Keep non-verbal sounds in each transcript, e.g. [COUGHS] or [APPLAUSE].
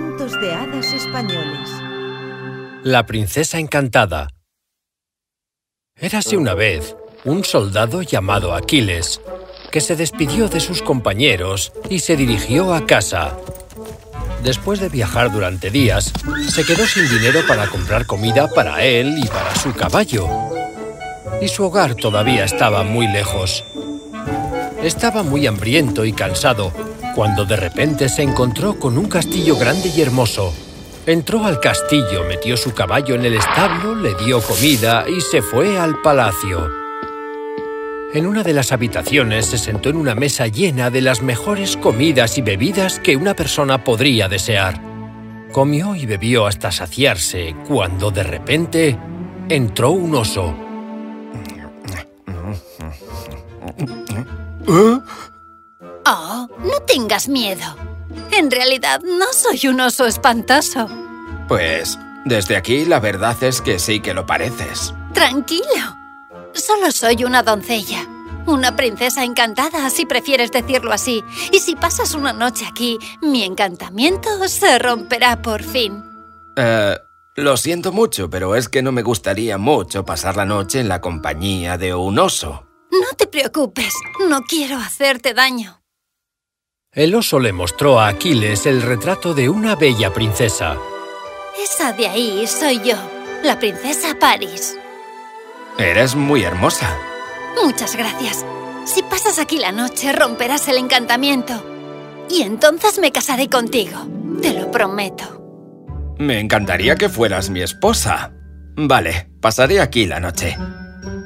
Cuentos de hadas españoles. La princesa encantada. Érase una vez un soldado llamado Aquiles, que se despidió de sus compañeros y se dirigió a casa. Después de viajar durante días, se quedó sin dinero para comprar comida para él y para su caballo. Y su hogar todavía estaba muy lejos. Estaba muy hambriento y cansado, cuando de repente se encontró con un castillo grande y hermoso. Entró al castillo, metió su caballo en el establo, le dio comida y se fue al palacio. En una de las habitaciones se sentó en una mesa llena de las mejores comidas y bebidas que una persona podría desear. Comió y bebió hasta saciarse, cuando de repente entró un oso. Oh, no tengas miedo. En realidad no soy un oso espantoso. Pues, desde aquí la verdad es que sí que lo pareces. Tranquilo. Solo soy una doncella. Una princesa encantada, si prefieres decirlo así. Y si pasas una noche aquí, mi encantamiento se romperá por fin. Eh, lo siento mucho, pero es que no me gustaría mucho pasar la noche en la compañía de un oso. No te preocupes, no quiero hacerte daño. El oso le mostró a Aquiles el retrato de una bella princesa. Esa de ahí soy yo, la princesa Paris. Eres muy hermosa. Muchas gracias. Si pasas aquí la noche, romperás el encantamiento. Y entonces me casaré contigo. Te lo prometo. Me encantaría que fueras mi esposa. Vale, pasaré aquí la noche.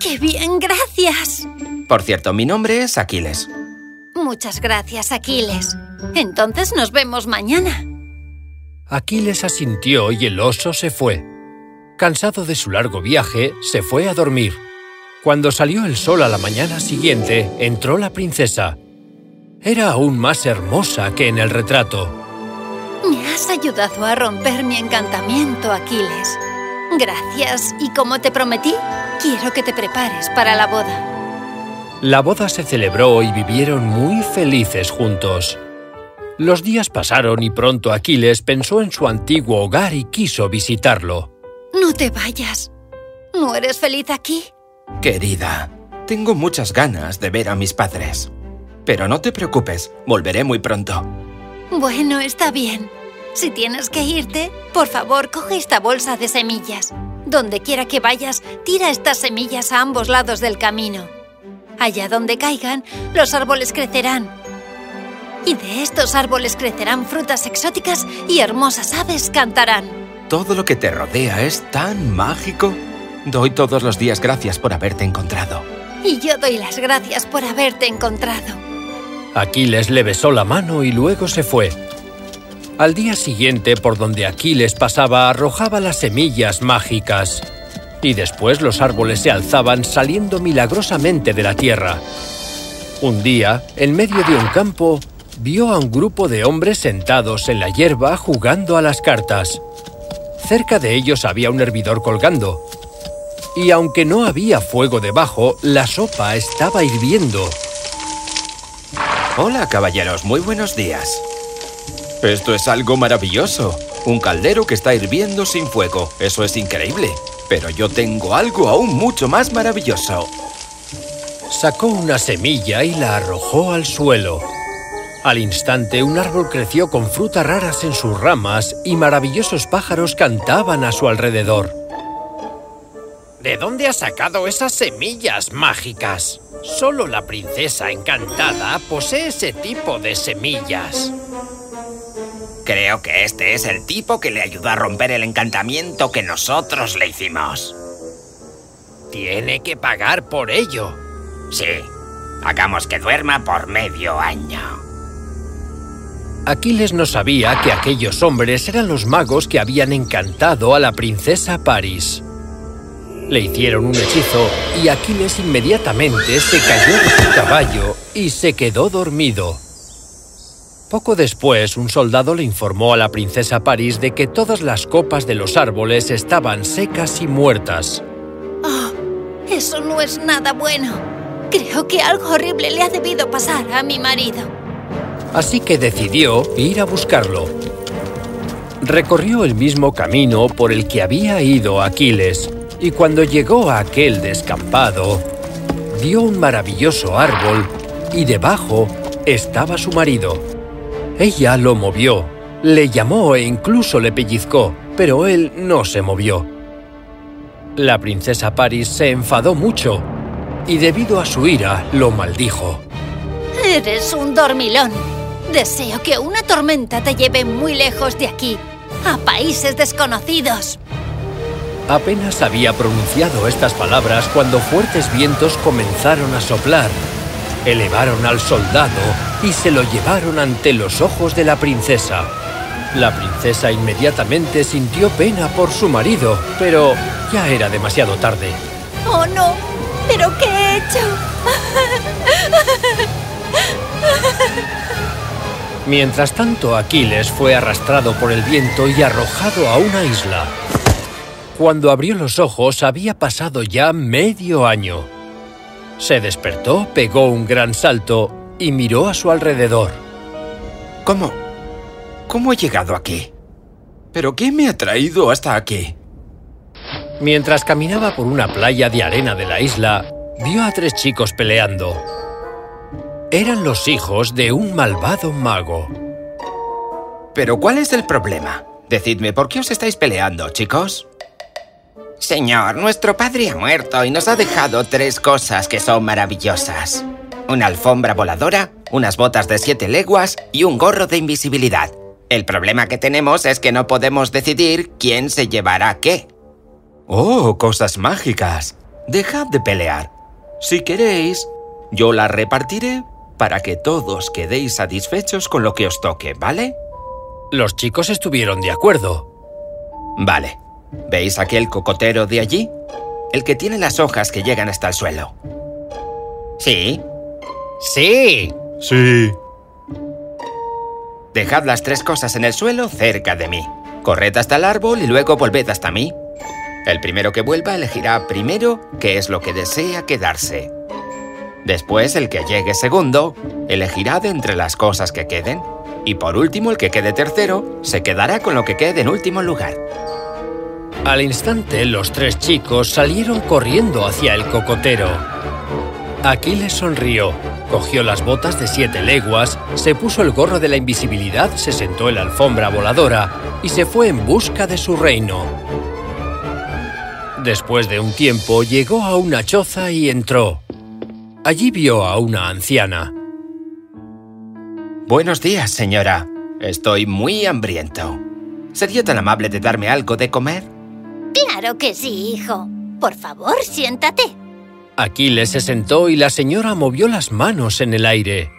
¡Qué bien, gracias! Por cierto, mi nombre es Aquiles. Muchas gracias, Aquiles. Entonces nos vemos mañana. Aquiles asintió y el oso se fue. Cansado de su largo viaje, se fue a dormir. Cuando salió el sol a la mañana siguiente, entró la princesa. Era aún más hermosa que en el retrato. Me has ayudado a romper mi encantamiento, Aquiles. Gracias, y como te prometí, quiero que te prepares para la boda. La boda se celebró y vivieron muy felices juntos. Los días pasaron y pronto Aquiles pensó en su antiguo hogar y quiso visitarlo. No te vayas. ¿No eres feliz aquí? Querida, tengo muchas ganas de ver a mis padres. Pero no te preocupes, volveré muy pronto. Bueno, está bien. Si tienes que irte, por favor, coge esta bolsa de semillas. Donde quiera que vayas, tira estas semillas a ambos lados del camino. Allá donde caigan, los árboles crecerán. Y de estos árboles crecerán frutas exóticas y hermosas aves cantarán. Todo lo que te rodea es tan mágico. Doy todos los días gracias por haberte encontrado. Y yo doy las gracias por haberte encontrado. Aquiles le besó la mano y luego se fue. Al día siguiente, por donde Aquiles pasaba, arrojaba las semillas mágicas. Y después los árboles se alzaban saliendo milagrosamente de la tierra. Un día, en medio de un campo, vio a un grupo de hombres sentados en la hierba jugando a las cartas. Cerca de ellos había un hervidor colgando. Y aunque no había fuego debajo, la sopa estaba hirviendo. Hola, caballeros, muy buenos días. Esto es algo maravilloso. Un caldero que está hirviendo sin fuego. Eso es increíble. Pero yo tengo algo aún mucho más maravilloso. Sacó una semilla y la arrojó al suelo. Al instante, un árbol creció con frutas raras en sus ramas y maravillosos pájaros cantaban a su alrededor. ¿De dónde has sacado esas semillas mágicas? Solo la princesa encantada posee ese tipo de semillas. Creo que este es el tipo que le ayudó a romper el encantamiento que nosotros le hicimos. Tiene que pagar por ello. Sí, hagamos que duerma por medio año. Aquiles no sabía que aquellos hombres eran los magos que habían encantado a la princesa Paris. Le hicieron un hechizo y Aquiles inmediatamente se cayó de su caballo y se quedó dormido. Poco después, un soldado le informó a la princesa Paris de que todas las copas de los árboles estaban secas y muertas. Oh, eso no es nada bueno. Creo que algo horrible le ha debido pasar a mi marido. Así que decidió ir a buscarlo. Recorrió el mismo camino por el que había ido Aquiles, y cuando llegó a aquel descampado, vio un maravilloso árbol y debajo estaba su marido. Ella lo movió, le llamó e incluso le pellizcó, pero él no se movió. La princesa Paris se enfadó mucho y debido a su ira lo maldijo. Eres un dormilón. Deseo que una tormenta te lleve muy lejos de aquí, a países desconocidos. Apenas había pronunciado estas palabras cuando fuertes vientos comenzaron a soplar. Elevaron al soldado y se lo llevaron ante los ojos de la princesa. La princesa inmediatamente sintió pena por su marido, pero ya era demasiado tarde. ¡Oh, no! ¿Pero qué he hecho? Mientras tanto, Aquiles fue arrastrado por el viento y arrojado a una isla. Cuando abrió los ojos había pasado ya medio año. Se despertó, pegó un gran salto y miró a su alrededor. ¿Cómo? ¿Cómo he llegado aquí? ¿Pero qué me ha traído hasta aquí? Mientras caminaba por una playa de arena de la isla, vio a tres chicos peleando. Eran los hijos de un malvado mago. ¿Pero cuál es el problema? Decidme, ¿por qué os estáis peleando, chicos? Señor, nuestro padre ha muerto y nos ha dejado tres cosas que son maravillosas. Una alfombra voladora, unas botas de siete leguas y un gorro de invisibilidad. El problema que tenemos es que no podemos decidir quién se llevará qué. ¡Oh, cosas mágicas! Dejad de pelear. Si queréis, yo las repartiré para que todos quedéis satisfechos con lo que os toque, ¿vale? Los chicos estuvieron de acuerdo. Vale. ¿Veis aquel cocotero de allí? El que tiene las hojas que llegan hasta el suelo. ¿Sí? ¡Sí! Sí. Dejad las tres cosas en el suelo cerca de mí. Corred hasta el árbol y luego volved hasta mí. El primero que vuelva elegirá primero qué es lo que desea quedarse. Después, el que llegue segundo elegirá de entre las cosas que queden. Y por último, el que quede tercero se quedará con lo que quede en último lugar. Al instante, los tres chicos salieron corriendo hacia el cocotero. Aquiles sonrió, cogió las botas de siete leguas, se puso el gorro de la invisibilidad, se sentó en la alfombra voladora y se fue en busca de su reino. Después de un tiempo, llegó a una choza y entró. Allí vio a una anciana. Buenos días, señora. Estoy muy hambriento. ¿Sería tan amable de darme algo de comer? Claro que sí, hijo. Por favor, siéntate. Aquiles se sentó y la señora movió las manos en el aire.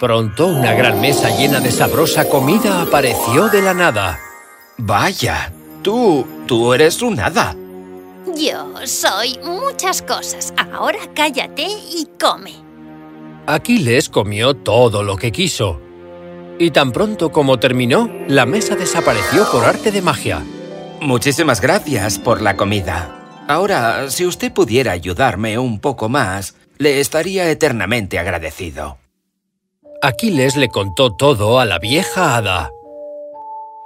Pronto una gran mesa llena de sabrosa comida apareció de la nada. Vaya, tú, tú eres un hada. Yo soy muchas cosas. Ahora cállate y come. Aquiles comió todo lo que quiso. Y tan pronto como terminó, la mesa desapareció por arte de magia. Muchísimas gracias por la comida. Ahora, si usted pudiera ayudarme un poco más, le estaría eternamente agradecido. Aquiles le contó todo a la vieja hada.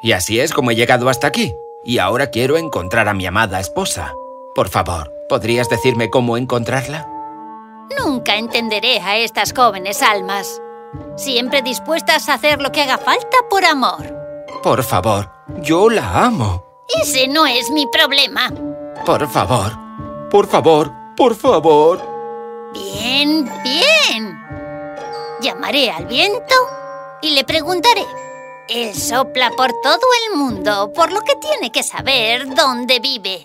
Y así es como he llegado hasta aquí. Y ahora quiero encontrar a mi amada esposa. Por favor, ¿podrías decirme cómo encontrarla? Nunca entenderé a estas jóvenes almas. Siempre dispuestas a hacer lo que haga falta por amor. Por favor, yo la amo. Ese no es mi problema. Por favor, por favor, por favor. Bien, bien. Llamaré al viento y le preguntaré. Él sopla por todo el mundo, por lo que tiene que saber dónde vive.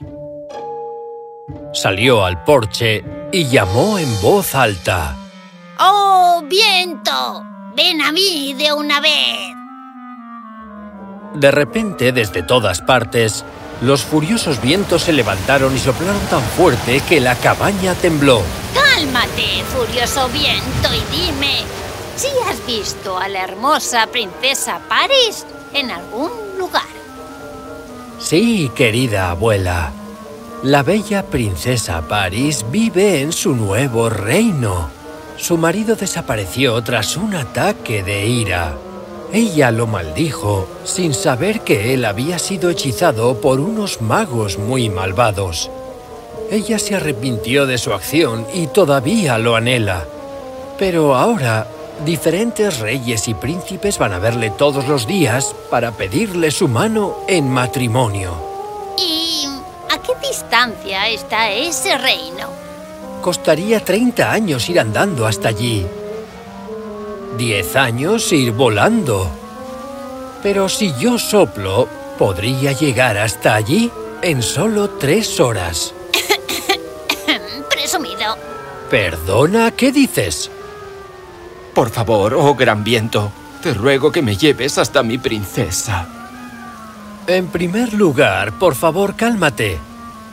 Salió al porche y llamó en voz alta. ¡Oh, viento! ¡Ven a mí de una vez! De repente, desde todas partes, los furiosos vientos se levantaron y soplaron tan fuerte que la cabaña tembló. ¡Cálmate, furioso viento, y dime si has visto a la hermosa princesa Paris en algún lugar. Sí, querida abuela. La bella princesa Paris vive en su nuevo reino. Su marido desapareció tras un ataque de ira. Ella lo maldijo sin saber que él había sido hechizado por unos magos muy malvados. Ella se arrepintió de su acción y todavía lo anhela. Pero ahora, diferentes reyes y príncipes van a verle todos los días para pedirle su mano en matrimonio. ¿Y a qué distancia está ese reino? Costaría 30 años ir andando hasta allí. 10 años ir volando. Pero si yo soplo, podría llegar hasta allí en solo tres horas. [COUGHS] Presumido. ¿Perdona? ¿Qué dices? Por favor, oh gran viento, te ruego que me lleves hasta mi princesa. En primer lugar, por favor, cálmate.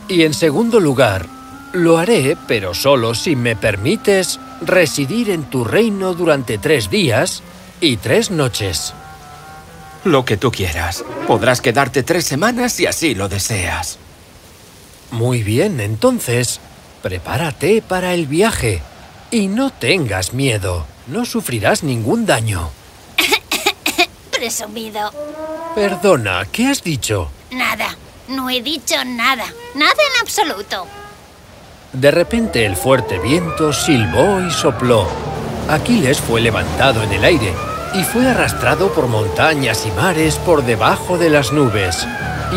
Y en segundo lugar, lo haré, pero solo si me permites residir en tu reino durante tres días y tres noches. Lo que tú quieras. Podrás quedarte tres semanas si así lo deseas. Muy bien, entonces, prepárate para el viaje. Y no tengas miedo, no sufrirás ningún daño. [COUGHS] Presumido. Perdona, ¿qué has dicho? Nada. No he dicho nada. Nada en absoluto. De repente el fuerte viento silbó y sopló. Aquiles fue levantado en el aire y fue arrastrado por montañas y mares por debajo de las nubes.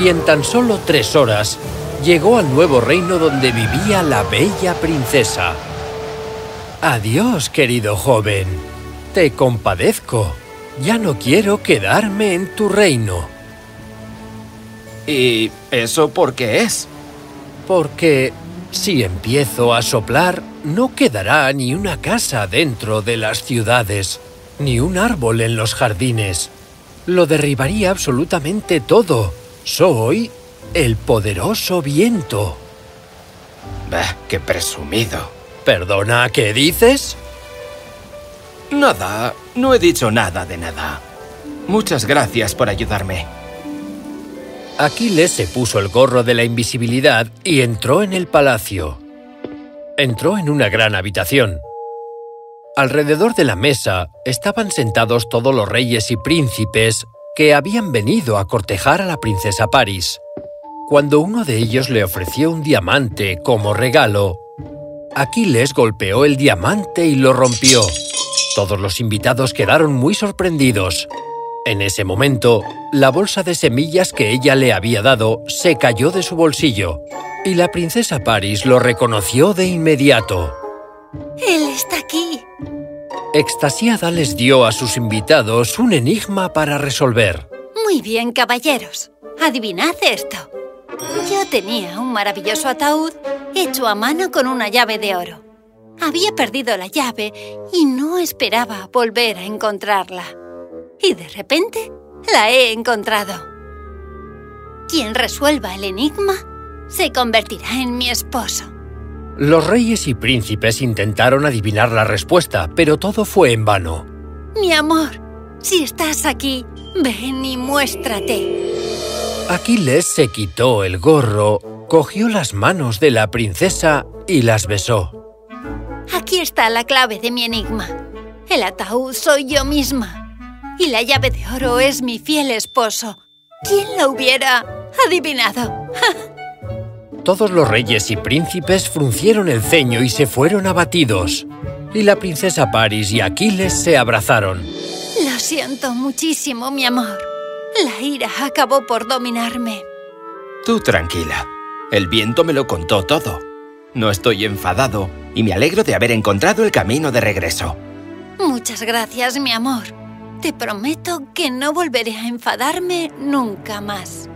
Y en tan solo tres horas llegó al nuevo reino donde vivía la bella princesa. Adiós, querido joven. Te compadezco. Ya no quiero quedarme en tu reino. ¿Y eso por qué es? Porque si empiezo a soplar, no quedará ni una casa dentro de las ciudades, ni un árbol en los jardines. Lo derribaría absolutamente todo. Soy el poderoso viento. Bah, qué presumido. ¿Perdona, qué dices? Nada, no he dicho nada de nada. Muchas gracias por ayudarme. Aquiles se puso el gorro de la invisibilidad y entró en el palacio. Entró en una gran habitación. Alrededor de la mesa estaban sentados todos los reyes y príncipes que habían venido a cortejar a la princesa Paris. Cuando uno de ellos le ofreció un diamante como regalo, Aquiles golpeó el diamante y lo rompió. Todos los invitados quedaron muy sorprendidos. En ese momento, la bolsa de semillas que ella le había dado se cayó de su bolsillo y la princesa Paris lo reconoció de inmediato. Él está aquí. Extasiada les dio a sus invitados un enigma para resolver. Muy bien, caballeros. Adivinad esto. Yo tenía un maravilloso ataúd hecho a mano con una llave de oro. Había perdido la llave y no esperaba volver a encontrarla. Y de repente la he encontrado. Quien resuelva el enigma se convertirá en mi esposo. Los reyes y príncipes intentaron adivinar la respuesta, pero todo fue en vano. Mi amor, si estás aquí, ven y muéstrate. Aquiles se quitó el gorro, cogió las manos de la princesa y las besó. Aquí está la clave de mi enigma. El ataúd soy yo misma. Y la llave de oro es mi fiel esposo. ¿Quién lo hubiera adivinado? [LAUGHS] Todos los reyes y príncipes fruncieron el ceño y se fueron abatidos. Y la princesa Paris y Aquiles se abrazaron. Lo siento muchísimo, mi amor. La ira acabó por dominarme. Tú tranquila. El viento me lo contó todo. No estoy enfadado y me alegro de haber encontrado el camino de regreso. Muchas gracias, mi amor. Te prometo que no volveré a enfadarme nunca más.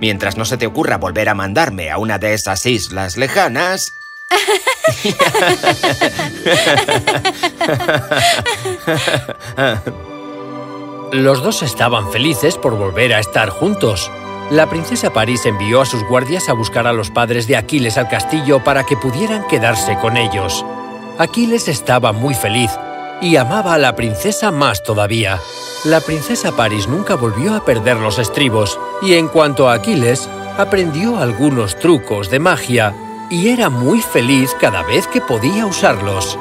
Mientras no se te ocurra volver a mandarme a una de esas islas lejanas... [LAUGHS] Los dos estaban felices por volver a estar juntos. La princesa París envió a sus guardias a buscar a los padres de Aquiles al castillo para que pudieran quedarse con ellos. Aquiles estaba muy feliz y amaba a la princesa más todavía. La princesa Paris nunca volvió a perder los estribos, y en cuanto a Aquiles, aprendió algunos trucos de magia y era muy feliz cada vez que podía usarlos.